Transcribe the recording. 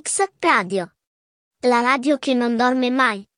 Mix Radio. La radio che non dorme mai.